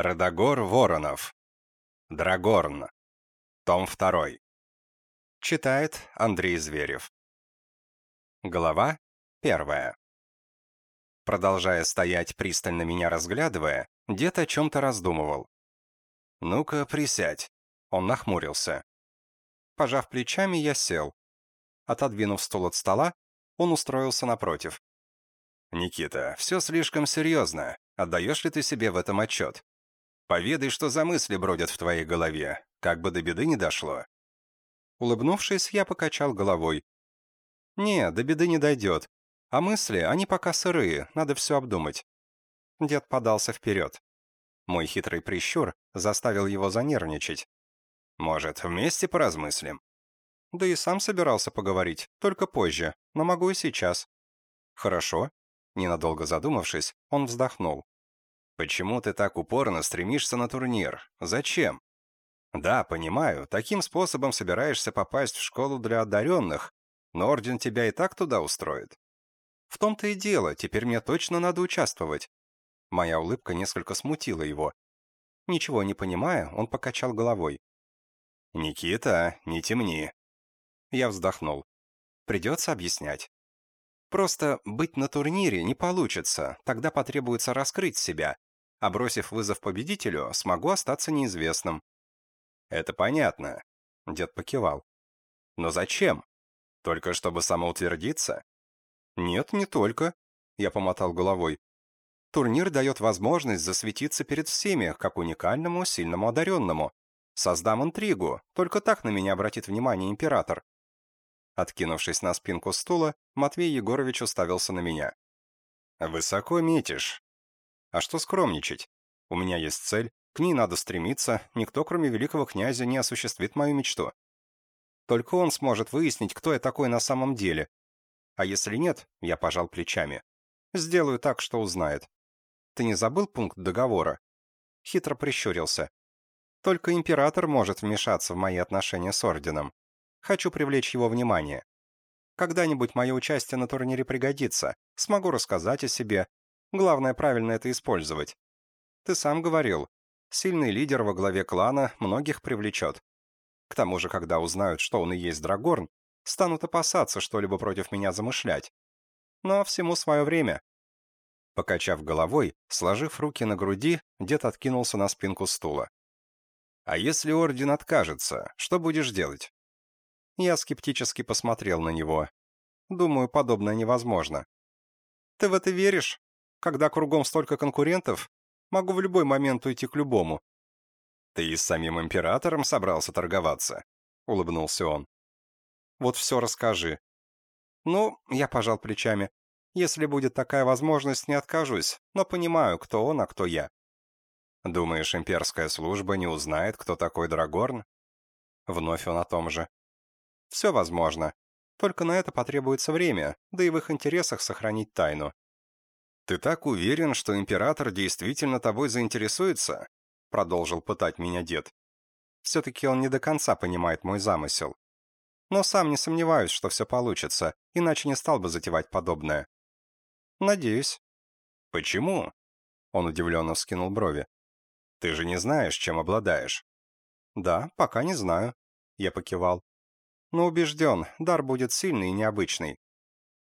Радогор Воронов. Драгорн. Том 2. Читает Андрей Зверев. Глава 1. Продолжая стоять, пристально меня разглядывая, дед о чем-то раздумывал. «Ну-ка, присядь». Он нахмурился. Пожав плечами, я сел. Отодвинув стул от стола, он устроился напротив. «Никита, все слишком серьезно. Отдаешь ли ты себе в этом отчет? Поведай, что за мысли бродят в твоей голове, как бы до беды не дошло». Улыбнувшись, я покачал головой. «Не, до беды не дойдет. А мысли, они пока сырые, надо все обдумать». Дед подался вперед. Мой хитрый прищур заставил его занервничать. «Может, вместе поразмыслим?» «Да и сам собирался поговорить, только позже, но могу и сейчас». «Хорошо». Ненадолго задумавшись, он вздохнул. Почему ты так упорно стремишься на турнир? Зачем? Да, понимаю, таким способом собираешься попасть в школу для одаренных, но Орден тебя и так туда устроит. В том-то и дело, теперь мне точно надо участвовать. Моя улыбка несколько смутила его. Ничего не понимая, он покачал головой. «Никита, не темни». Я вздохнул. Придется объяснять. Просто быть на турнире не получится, тогда потребуется раскрыть себя а бросив вызов победителю, смогу остаться неизвестным. Это понятно, дед покивал. Но зачем? Только чтобы самоутвердиться? Нет, не только, я помотал головой. Турнир дает возможность засветиться перед всеми, как уникальному, сильному одаренному. Создам интригу, только так на меня обратит внимание император. Откинувшись на спинку стула, Матвей Егорович уставился на меня. «Высоко метишь. А что скромничать? У меня есть цель, к ней надо стремиться, никто, кроме великого князя, не осуществит мою мечту. Только он сможет выяснить, кто я такой на самом деле. А если нет, я пожал плечами. Сделаю так, что узнает. Ты не забыл пункт договора? Хитро прищурился. Только император может вмешаться в мои отношения с орденом. Хочу привлечь его внимание. Когда-нибудь мое участие на турнире пригодится. Смогу рассказать о себе, Главное правильно это использовать. Ты сам говорил, сильный лидер во главе клана многих привлечет. К тому же, когда узнают, что он и есть Драгорн, станут опасаться что-либо против меня замышлять. Но всему свое время. Покачав головой, сложив руки на груди, дед откинулся на спинку стула. «А если Орден откажется, что будешь делать?» Я скептически посмотрел на него. Думаю, подобное невозможно. «Ты в это веришь?» Когда кругом столько конкурентов, могу в любой момент уйти к любому». «Ты и с самим императором собрался торговаться?» — улыбнулся он. «Вот все расскажи». «Ну, я пожал плечами. Если будет такая возможность, не откажусь, но понимаю, кто он, а кто я». «Думаешь, имперская служба не узнает, кто такой Драгорн?» Вновь он о том же. «Все возможно. Только на это потребуется время, да и в их интересах сохранить тайну. «Ты так уверен, что император действительно тобой заинтересуется?» Продолжил пытать меня дед. Все-таки он не до конца понимает мой замысел. Но сам не сомневаюсь, что все получится, иначе не стал бы затевать подобное. Надеюсь. Почему? Он удивленно вскинул брови. Ты же не знаешь, чем обладаешь. Да, пока не знаю. Я покивал. Но убежден, дар будет сильный и необычный.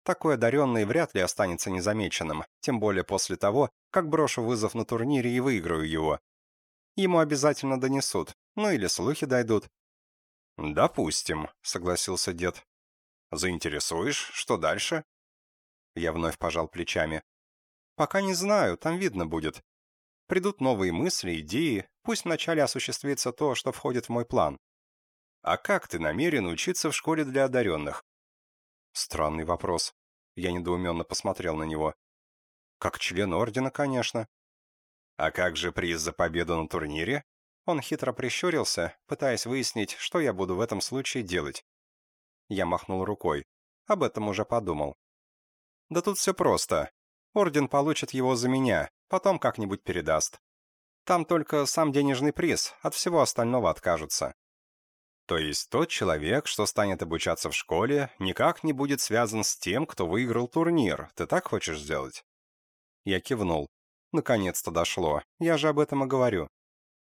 Такой одаренный вряд ли останется незамеченным, тем более после того, как брошу вызов на турнире и выиграю его. Ему обязательно донесут, ну или слухи дойдут. «Допустим», — согласился дед. «Заинтересуешь? Что дальше?» Я вновь пожал плечами. «Пока не знаю, там видно будет. Придут новые мысли, идеи, пусть вначале осуществится то, что входит в мой план». «А как ты намерен учиться в школе для одаренных?» Странный вопрос. Я недоуменно посмотрел на него. Как член ордена, конечно. А как же приз за победу на турнире? Он хитро прищурился, пытаясь выяснить, что я буду в этом случае делать. Я махнул рукой. Об этом уже подумал. Да тут все просто. Орден получит его за меня, потом как-нибудь передаст. Там только сам денежный приз, от всего остального откажутся. То есть тот человек, что станет обучаться в школе, никак не будет связан с тем, кто выиграл турнир. Ты так хочешь сделать? Я кивнул. Наконец-то дошло. Я же об этом и говорю.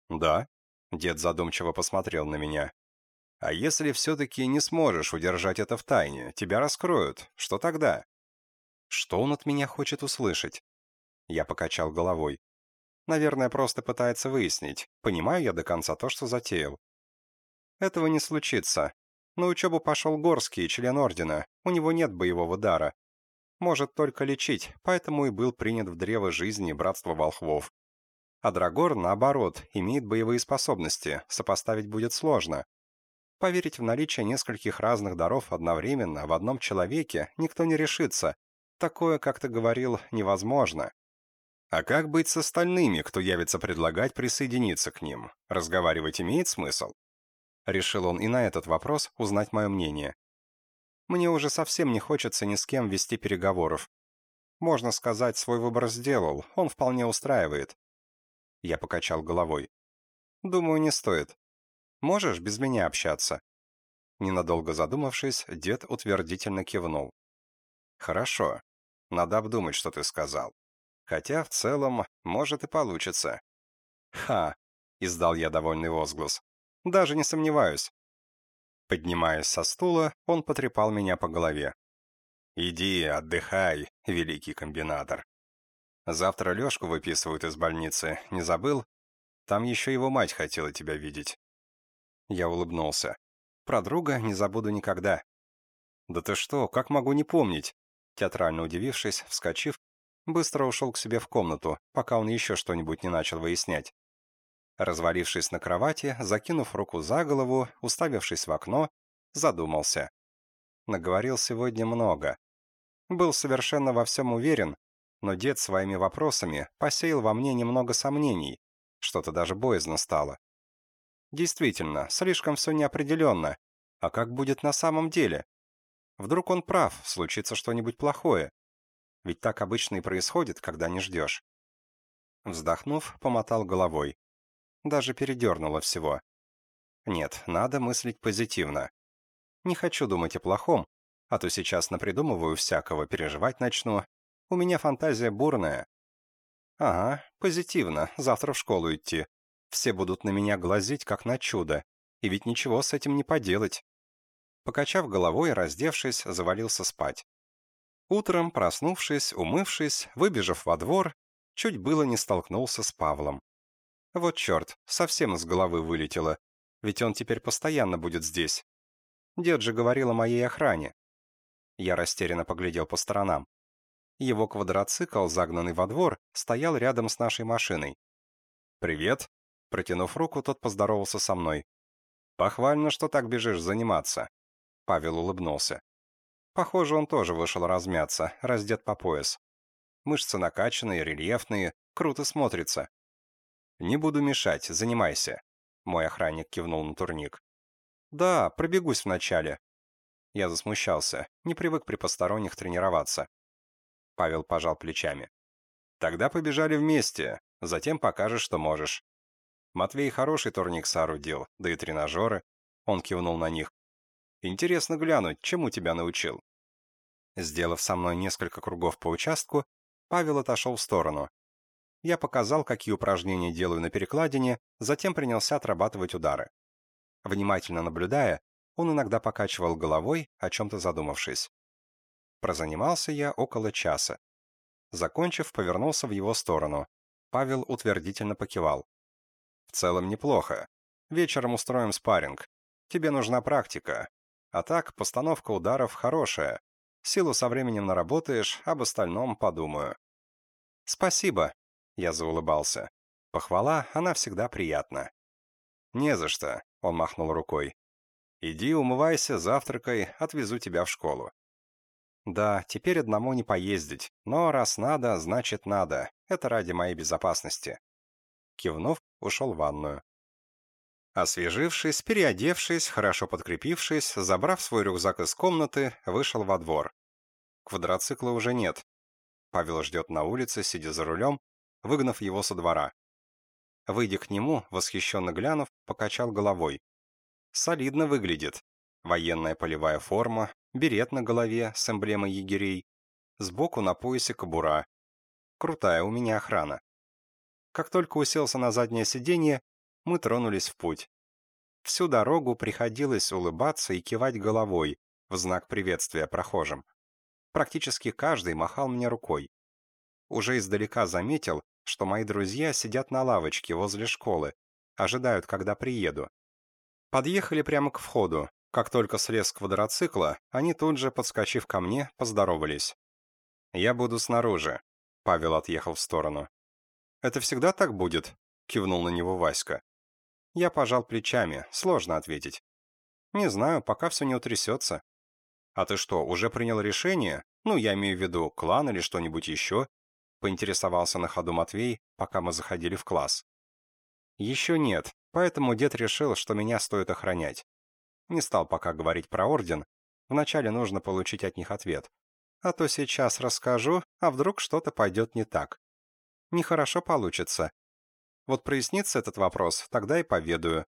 Да? Дед задумчиво посмотрел на меня. А если все-таки не сможешь удержать это в тайне, тебя раскроют, что тогда? Что он от меня хочет услышать? Я покачал головой. Наверное, просто пытается выяснить, понимаю я до конца то, что затеял. Этого не случится. На учебу пошел Горский, член Ордена. У него нет боевого дара. Может только лечить, поэтому и был принят в древо жизни Братства Волхвов. А Драгор, наоборот, имеет боевые способности, сопоставить будет сложно. Поверить в наличие нескольких разных даров одновременно в одном человеке никто не решится. Такое, как ты говорил, невозможно. А как быть с остальными, кто явится предлагать присоединиться к ним? Разговаривать имеет смысл? Решил он и на этот вопрос узнать мое мнение. Мне уже совсем не хочется ни с кем вести переговоров. Можно сказать, свой выбор сделал, он вполне устраивает. Я покачал головой. Думаю, не стоит. Можешь без меня общаться?» Ненадолго задумавшись, дед утвердительно кивнул. «Хорошо. Надо обдумать, что ты сказал. Хотя, в целом, может и получится». «Ха!» — издал я довольный возглас. «Даже не сомневаюсь». Поднимаясь со стула, он потрепал меня по голове. «Иди, отдыхай, великий комбинатор. Завтра Лешку выписывают из больницы, не забыл? Там еще его мать хотела тебя видеть». Я улыбнулся. Про друга не забуду никогда. «Да ты что, как могу не помнить?» Театрально удивившись, вскочив, быстро ушел к себе в комнату, пока он еще что-нибудь не начал выяснять. Развалившись на кровати, закинув руку за голову, уставившись в окно, задумался. Наговорил сегодня много. Был совершенно во всем уверен, но дед своими вопросами посеял во мне немного сомнений, что-то даже боязно стало. Действительно, слишком все неопределенно. А как будет на самом деле? Вдруг он прав, случится что-нибудь плохое. Ведь так обычно и происходит, когда не ждешь. Вздохнув, помотал головой. Даже передернуло всего. Нет, надо мыслить позитивно. Не хочу думать о плохом, а то сейчас напридумываю всякого, переживать начну. У меня фантазия бурная. Ага, позитивно, завтра в школу идти. Все будут на меня глазеть, как на чудо. И ведь ничего с этим не поделать. Покачав головой, раздевшись, завалился спать. Утром, проснувшись, умывшись, выбежав во двор, чуть было не столкнулся с Павлом. Вот черт, совсем из головы вылетело, ведь он теперь постоянно будет здесь. Дед же говорил о моей охране. Я растерянно поглядел по сторонам. Его квадроцикл, загнанный во двор, стоял рядом с нашей машиной. «Привет», Протянув руку, тот поздоровался со мной. «Похвально, что так бежишь заниматься». Павел улыбнулся. Похоже, он тоже вышел размяться, раздет по пояс. Мышцы накачанные, рельефные, круто смотрится. «Не буду мешать, занимайся», — мой охранник кивнул на турник. «Да, пробегусь вначале». Я засмущался, не привык при посторонних тренироваться. Павел пожал плечами. «Тогда побежали вместе, затем покажешь, что можешь. Матвей хороший турник соорудил, да и тренажеры. Он кивнул на них. Интересно глянуть, чему тебя научил. Сделав со мной несколько кругов по участку, Павел отошел в сторону. Я показал, какие упражнения делаю на перекладине, затем принялся отрабатывать удары. Внимательно наблюдая, он иногда покачивал головой, о чем-то задумавшись. Прозанимался я около часа. Закончив, повернулся в его сторону. Павел утвердительно покивал. В целом неплохо. Вечером устроим спарринг. Тебе нужна практика. А так, постановка ударов хорошая. Силу со временем наработаешь, об остальном подумаю. Спасибо, я заулыбался. Похвала, она всегда приятна. Не за что, он махнул рукой. Иди, умывайся, завтракай, отвезу тебя в школу. Да, теперь одному не поездить, но раз надо, значит надо. Это ради моей безопасности. Кивнув, ушел в ванную. Освежившись, переодевшись, хорошо подкрепившись, забрав свой рюкзак из комнаты, вышел во двор. Квадроцикла уже нет. Павел ждет на улице, сидя за рулем, выгнав его со двора. Выйдя к нему, восхищенно глянув, покачал головой. Солидно выглядит. Военная полевая форма, берет на голове с эмблемой егерей, сбоку на поясе кобура. Крутая у меня охрана. Как только уселся на заднее сиденье, мы тронулись в путь. Всю дорогу приходилось улыбаться и кивать головой в знак приветствия прохожим. Практически каждый махал мне рукой. Уже издалека заметил, что мои друзья сидят на лавочке возле школы, ожидают, когда приеду. Подъехали прямо к входу. Как только слез квадроцикла, они тут же, подскочив ко мне, поздоровались. «Я буду снаружи», — Павел отъехал в сторону. «Это всегда так будет?» — кивнул на него Васька. Я пожал плечами, сложно ответить. «Не знаю, пока все не утрясется». «А ты что, уже принял решение? Ну, я имею в виду, клан или что-нибудь еще?» Поинтересовался на ходу Матвей, пока мы заходили в класс. «Еще нет, поэтому дед решил, что меня стоит охранять. Не стал пока говорить про орден, вначале нужно получить от них ответ. А то сейчас расскажу, а вдруг что-то пойдет не так. Нехорошо получится. Вот прояснится этот вопрос, тогда и поведаю.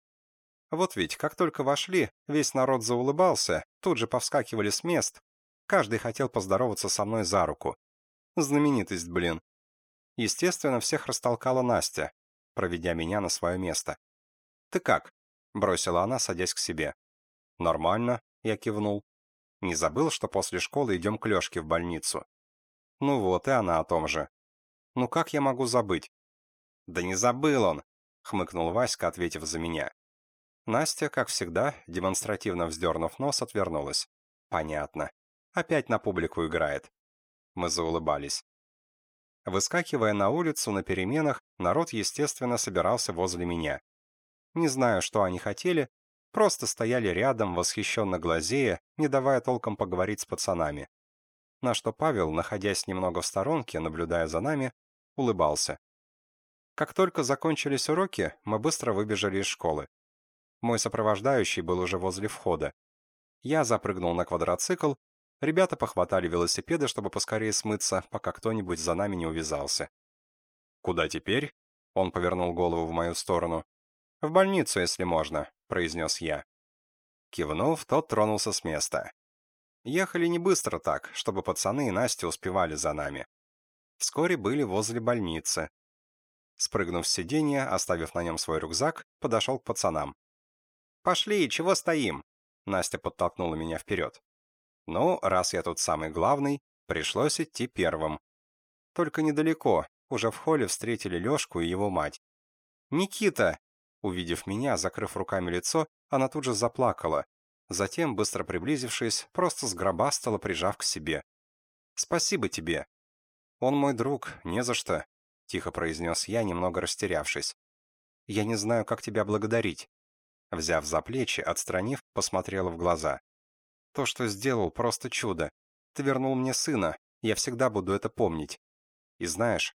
Вот ведь, как только вошли, весь народ заулыбался, тут же повскакивали с мест. Каждый хотел поздороваться со мной за руку. Знаменитость, блин. Естественно, всех растолкала Настя, проведя меня на свое место. «Ты как?» — бросила она, садясь к себе. «Нормально», — я кивнул. Не забыл, что после школы идем к Лешке в больницу. Ну вот, и она о том же. Ну как я могу забыть? Да не забыл он, хмыкнул Васька, ответив за меня. Настя, как всегда, демонстративно вздернув нос, отвернулась. Понятно. Опять на публику играет. Мы заулыбались. Выскакивая на улицу на переменах, народ, естественно, собирался возле меня. Не знаю, что они хотели, просто стояли рядом, восхищенно глазея, не давая толком поговорить с пацанами. На что Павел, находясь немного в сторонке, наблюдая за нами, улыбался. Как только закончились уроки, мы быстро выбежали из школы. Мой сопровождающий был уже возле входа. Я запрыгнул на квадроцикл Ребята похватали велосипеды, чтобы поскорее смыться, пока кто-нибудь за нами не увязался. «Куда теперь?» Он повернул голову в мою сторону. «В больницу, если можно», — произнес я. Кивнув, тот тронулся с места. Ехали не быстро так, чтобы пацаны и Настя успевали за нами. Вскоре были возле больницы. Спрыгнув с сиденья, оставив на нем свой рюкзак, подошел к пацанам. «Пошли, чего стоим?» Настя подтолкнула меня вперед. Но, раз я тут самый главный, пришлось идти первым. Только недалеко, уже в холле встретили Лешку и его мать. «Никита!» Увидев меня, закрыв руками лицо, она тут же заплакала. Затем, быстро приблизившись, просто сгробастала, прижав к себе. «Спасибо тебе!» «Он мой друг, не за что», — тихо произнес я, немного растерявшись. «Я не знаю, как тебя благодарить». Взяв за плечи, отстранив, посмотрела в глаза. То, что сделал, просто чудо. Ты вернул мне сына, я всегда буду это помнить. И знаешь,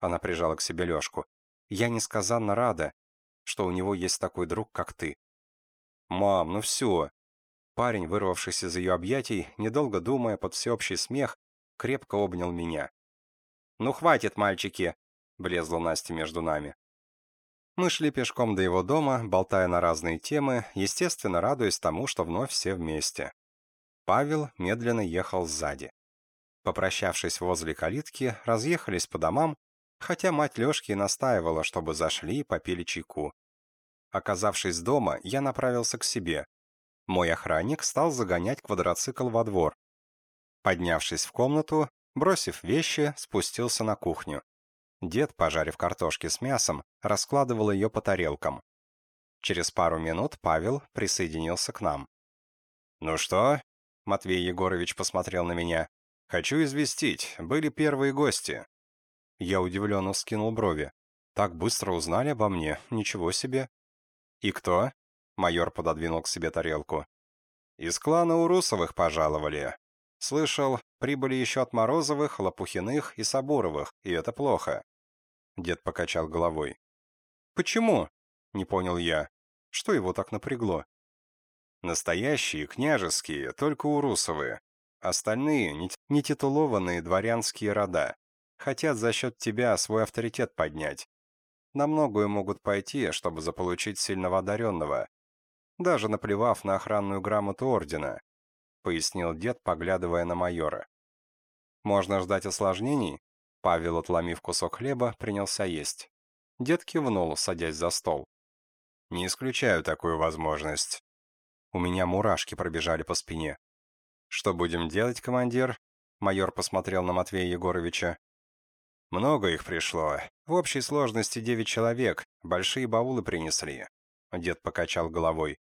она прижала к себе Лешку, я несказанно рада, что у него есть такой друг, как ты. Мам, ну все. Парень, вырвавшись из ее объятий, недолго думая под всеобщий смех, крепко обнял меня. «Ну хватит, мальчики!» — влезла Настя между нами. Мы шли пешком до его дома, болтая на разные темы, естественно, радуясь тому, что вновь все вместе. Павел медленно ехал сзади. Попрощавшись возле калитки, разъехались по домам, хотя мать Лешки настаивала, чтобы зашли и попили чайку. Оказавшись дома, я направился к себе. Мой охранник стал загонять квадроцикл во двор. Поднявшись в комнату, бросив вещи, спустился на кухню. Дед, пожарив картошки с мясом, раскладывал ее по тарелкам. Через пару минут Павел присоединился к нам. «Ну что, Матвей Егорович посмотрел на меня. «Хочу известить, были первые гости». Я удивленно скинул брови. «Так быстро узнали обо мне, ничего себе». «И кто?» Майор пододвинул к себе тарелку. «Из клана Урусовых пожаловали. Слышал, прибыли еще от Морозовых, Лопухиных и Сабуровых, и это плохо». Дед покачал головой. «Почему?» — не понял я. Что его так напрягло? Настоящие, княжеские, только урусовые. Остальные — нетитулованные дворянские рода. Хотят за счет тебя свой авторитет поднять. На многое могут пойти, чтобы заполучить сильного одаренного. Даже наплевав на охранную грамоту ордена, пояснил дед, поглядывая на майора. Можно ждать осложнений? Павел, отломив кусок хлеба, принялся есть. Дед кивнул, садясь за стол. «Не исключаю такую возможность». У меня мурашки пробежали по спине. «Что будем делать, командир?» Майор посмотрел на Матвея Егоровича. «Много их пришло. В общей сложности девять человек. Большие баулы принесли». Дед покачал головой.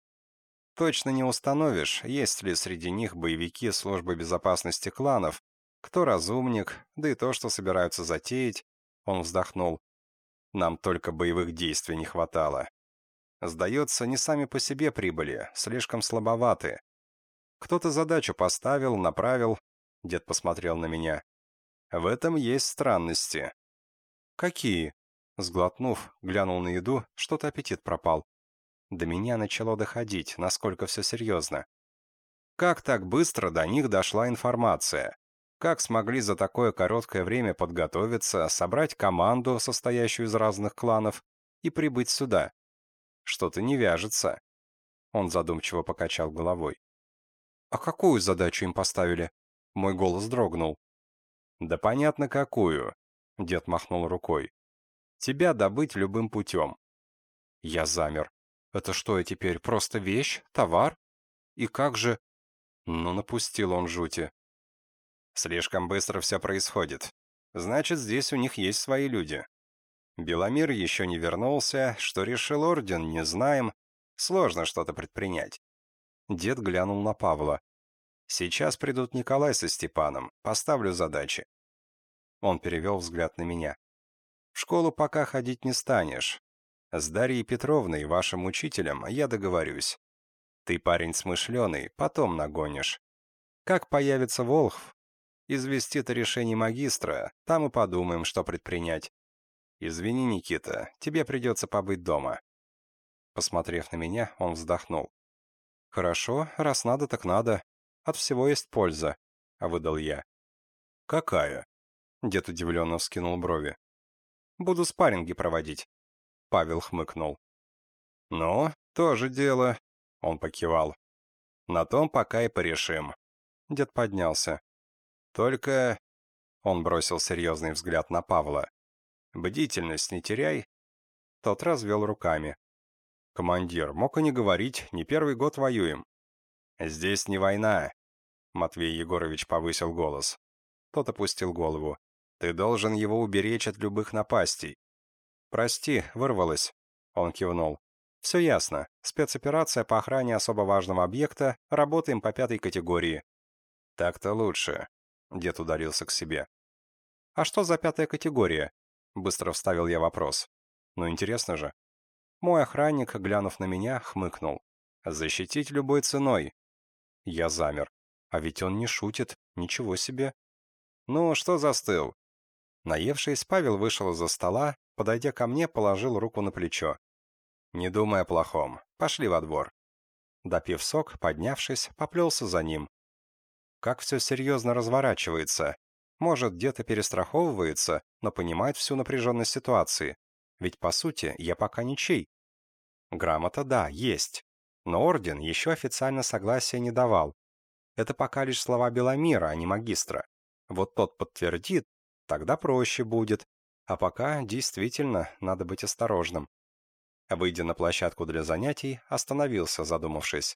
«Точно не установишь, есть ли среди них боевики службы безопасности кланов, кто разумник, да и то, что собираются затеять». Он вздохнул. «Нам только боевых действий не хватало. Сдается, не сами по себе прибыли, слишком слабоваты. Кто-то задачу поставил, направил. Дед посмотрел на меня. В этом есть странности. Какие? Сглотнув, глянул на еду, что-то аппетит пропал. До меня начало доходить, насколько все серьезно. Как так быстро до них дошла информация? Как смогли за такое короткое время подготовиться, собрать команду, состоящую из разных кланов, и прибыть сюда? Что-то не вяжется. Он задумчиво покачал головой. «А какую задачу им поставили?» Мой голос дрогнул. «Да понятно, какую», — дед махнул рукой. «Тебя добыть любым путем». Я замер. «Это что, я теперь просто вещь? Товар? И как же...» Ну, напустил он жути. «Слишком быстро все происходит. Значит, здесь у них есть свои люди. Беломир еще не вернулся, что решил Орден, не знаем. Сложно что-то предпринять. Дед глянул на Павла. «Сейчас придут Николай со Степаном. Поставлю задачи». Он перевел взгляд на меня. «В школу пока ходить не станешь. С Дарьей Петровной, вашим учителем, я договорюсь. Ты парень смышленый, потом нагонишь. Как появится Волхв, известит о решении магистра, там и подумаем, что предпринять. «Извини, Никита, тебе придется побыть дома». Посмотрев на меня, он вздохнул. «Хорошо, раз надо, так надо. От всего есть польза», — выдал я. «Какая?» — дед удивленно вскинул брови. «Буду спарринги проводить», — Павел хмыкнул. «Ну, тоже дело», — он покивал. «На том пока и порешим». Дед поднялся. «Только...» — он бросил серьезный взгляд на Павла. Бдительность не теряй». Тот развел руками. «Командир, мог и не говорить, не первый год воюем». «Здесь не война», — Матвей Егорович повысил голос. Тот опустил голову. «Ты должен его уберечь от любых напастей». «Прости, вырвалось», — он кивнул. «Все ясно. Спецоперация по охране особо важного объекта. Работаем по пятой категории». «Так-то лучше», — дед ударился к себе. «А что за пятая категория?» Быстро вставил я вопрос. Ну интересно же. Мой охранник, глянув на меня, хмыкнул. «Защитить любой ценой». Я замер. А ведь он не шутит. Ничего себе. «Ну, что застыл?» Наевшись, Павел вышел из-за стола, подойдя ко мне, положил руку на плечо. «Не думай о плохом. Пошли во двор». Допив сок, поднявшись, поплелся за ним. Как все серьезно разворачивается. Может, где-то перестраховывается, но понимает всю напряженность ситуации. Ведь, по сути, я пока ничей. Грамота, да, есть. Но Орден еще официально согласия не давал. Это пока лишь слова Беломира, а не магистра. Вот тот подтвердит, тогда проще будет. А пока, действительно, надо быть осторожным. Выйдя на площадку для занятий, остановился, задумавшись.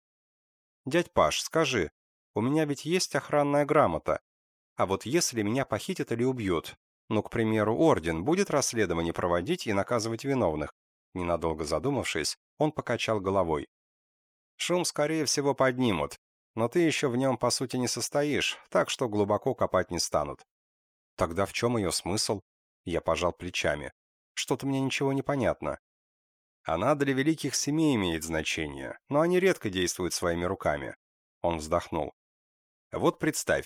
«Дядь Паш, скажи, у меня ведь есть охранная грамота, а вот если меня похитят или убьют, ну, к примеру, Орден будет расследование проводить и наказывать виновных? Ненадолго задумавшись, он покачал головой. Шум, скорее всего, поднимут, но ты еще в нем, по сути, не состоишь, так что глубоко копать не станут. Тогда в чем ее смысл? Я пожал плечами. Что-то мне ничего не понятно. Она для великих семей имеет значение, но они редко действуют своими руками. Он вздохнул. Вот представь,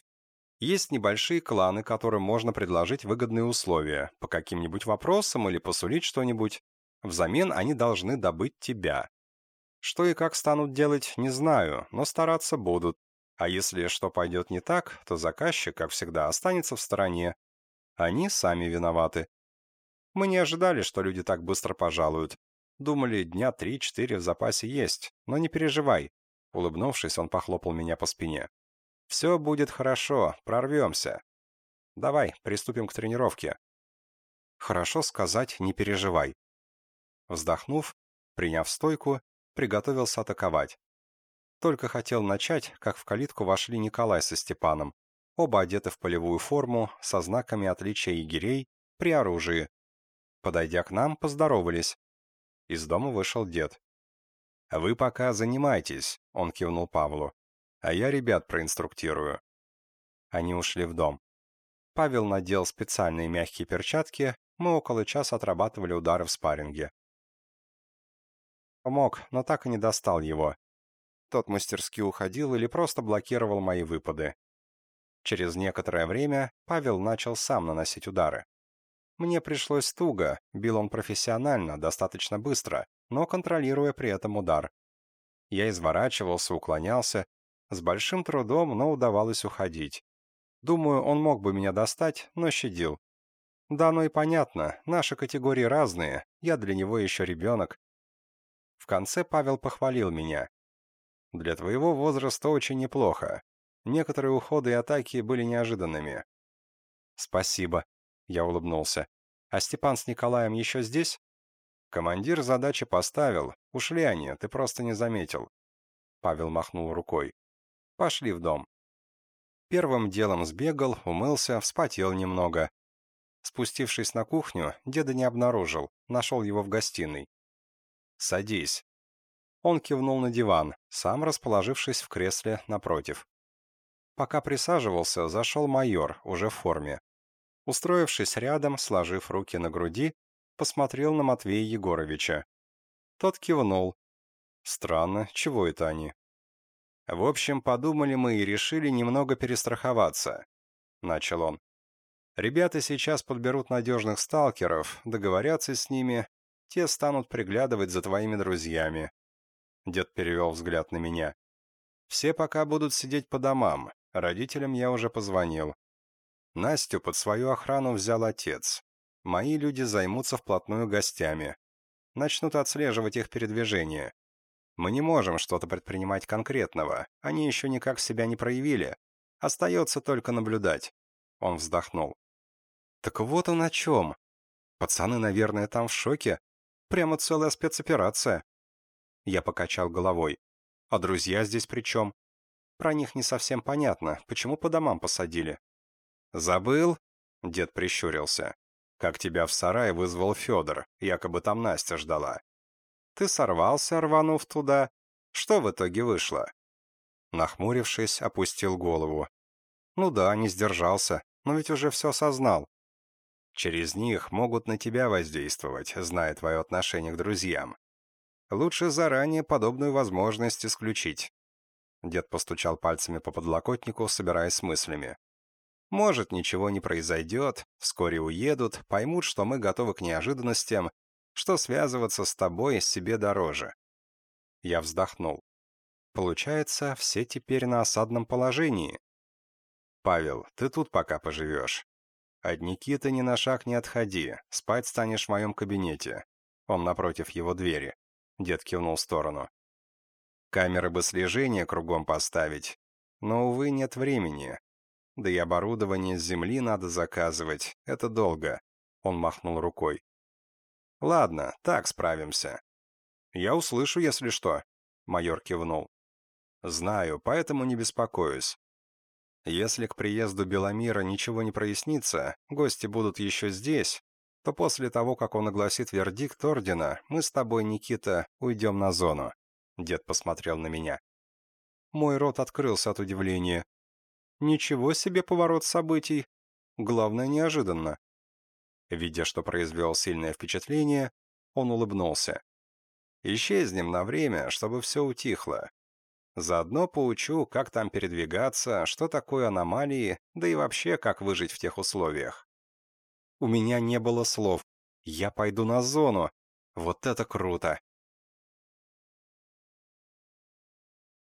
есть небольшие кланы, которым можно предложить выгодные условия по каким-нибудь вопросам или посулить что-нибудь. Взамен они должны добыть тебя. Что и как станут делать, не знаю, но стараться будут. А если что пойдет не так, то заказчик, как всегда, останется в стороне. Они сами виноваты. Мы не ожидали, что люди так быстро пожалуют. Думали, дня три-четыре в запасе есть, но не переживай. Улыбнувшись, он похлопал меня по спине. Все будет хорошо, прорвемся. Давай, приступим к тренировке. Хорошо сказать, не переживай. Вздохнув, приняв стойку, приготовился атаковать. Только хотел начать, как в калитку вошли Николай со Степаном, оба одеты в полевую форму, со знаками отличия егерей, при оружии. Подойдя к нам, поздоровались. Из дома вышел дед. «Вы пока занимайтесь», — он кивнул Павлу. «А я ребят проинструктирую». Они ушли в дом. Павел надел специальные мягкие перчатки, мы около часа отрабатывали удары в спарринге. Помог, но так и не достал его. Тот мастерски уходил или просто блокировал мои выпады. Через некоторое время Павел начал сам наносить удары. Мне пришлось туго, бил он профессионально, достаточно быстро, но контролируя при этом удар. Я изворачивался, уклонялся, с большим трудом, но удавалось уходить. Думаю, он мог бы меня достать, но щадил. Да, ну и понятно, наши категории разные, я для него еще ребенок. В конце Павел похвалил меня. Для твоего возраста очень неплохо. Некоторые уходы и атаки были неожиданными. Спасибо, я улыбнулся. А Степан с Николаем еще здесь? Командир задачи поставил. Ушли они, ты просто не заметил. Павел махнул рукой. Пошли в дом. Первым делом сбегал, умылся, вспотел немного. Спустившись на кухню, деда не обнаружил, нашел его в гостиной. «Садись». Он кивнул на диван, сам расположившись в кресле напротив. Пока присаживался, зашел майор, уже в форме. Устроившись рядом, сложив руки на груди, посмотрел на Матвея Егоровича. Тот кивнул. Странно, чего это они? В общем, подумали мы и решили немного перестраховаться. Начал он. Ребята сейчас подберут надежных сталкеров, договорятся с ними, те станут приглядывать за твоими друзьями. Дед перевел взгляд на меня. Все пока будут сидеть по домам, родителям я уже позвонил. Настю под свою охрану взял отец. Мои люди займутся вплотную гостями. Начнут отслеживать их передвижение. Мы не можем что-то предпринимать конкретного, они еще никак себя не проявили. Остается только наблюдать. Он вздохнул. Так вот он о чем. Пацаны, наверное, там в шоке. Прямо целая спецоперация. Я покачал головой. А друзья здесь при чем? Про них не совсем понятно, почему по домам посадили. Забыл? Дед прищурился. Как тебя в сарай вызвал Федор, якобы там Настя ждала. Ты сорвался, рванув туда. Что в итоге вышло?» Нахмурившись, опустил голову. «Ну да, не сдержался, но ведь уже все осознал. Через них могут на тебя воздействовать, зная твое отношение к друзьям. Лучше заранее подобную возможность исключить». Дед постучал пальцами по подлокотнику, собираясь с мыслями. «Может, ничего не произойдет, вскоре уедут, поймут, что мы готовы к неожиданностям, что связываться с тобой себе дороже. Я вздохнул. Получается, все теперь на осадном положении. Павел, ты тут пока поживешь. От Никиты ни на шаг не отходи, спать станешь в моем кабинете. Он напротив его двери. Дед кивнул в сторону. Камеры бы слежения кругом поставить. Но, увы, нет времени. Да и оборудование с земли надо заказывать. Это долго. Он махнул рукой. «Ладно, так справимся». «Я услышу, если что», — майор кивнул. «Знаю, поэтому не беспокоюсь. Если к приезду Беломира ничего не прояснится, гости будут еще здесь, то после того, как он огласит вердикт ордена, мы с тобой, Никита, уйдем на зону». Дед посмотрел на меня. Мой рот открылся от удивления. «Ничего себе поворот событий. Главное, неожиданно. Видя, что произвел сильное впечатление, он улыбнулся. «Исчезнем на время, чтобы все утихло. Заодно поучу, как там передвигаться, что такое аномалии, да и вообще, как выжить в тех условиях». У меня не было слов. «Я пойду на зону. Вот это круто!»